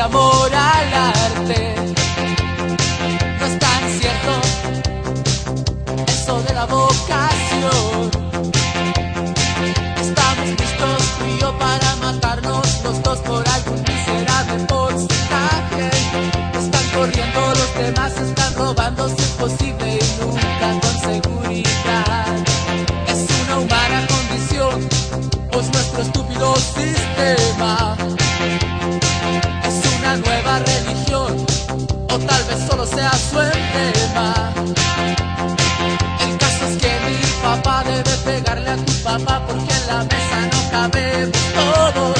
amor a la o tal vez solo sea su emblema. El caso es que mi papá debe pegarle a tu papá porque en la mesa no cabemos todos.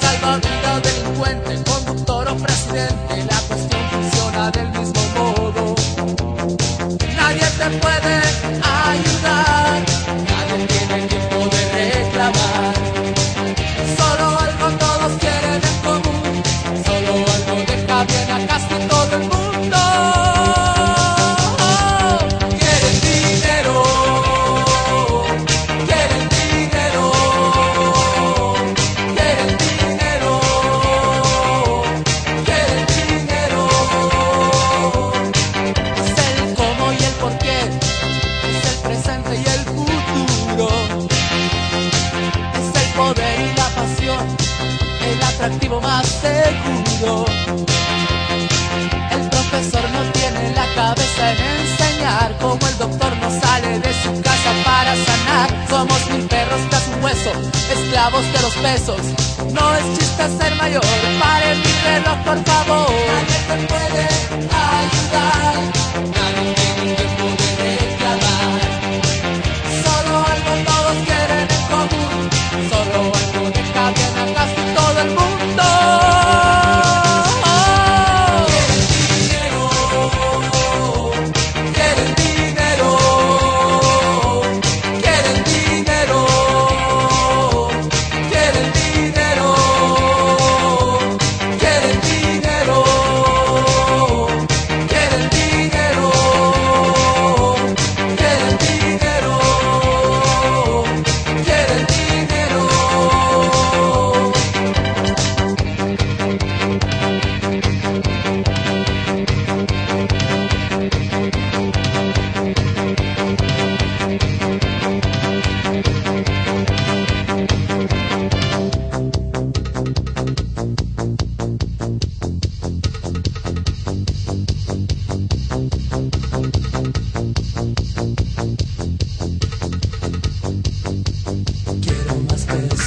Salvavidas, delincuente, conductor o presidente, atractivo más seguro. El profesor no tiene la cabeza en enseñar, como el doctor no sale de su casa para sanar. Somos mil perros tras un hueso, esclavos de los pesos. No es chiste ser mayor, pare mi reloj por favor.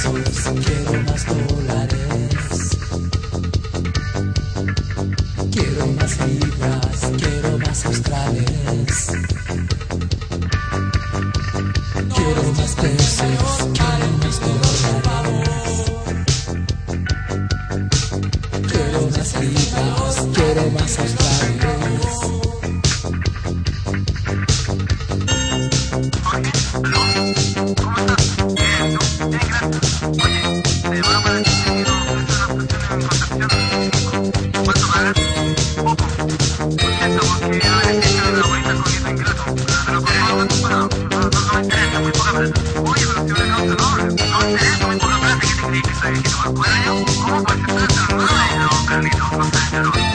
Quiero más dólares. Quiero más libras, quiero más australes. Quiero más pesos, quiero más dólares. Quiero más libras, quiero más australes. Como puede, como puede, como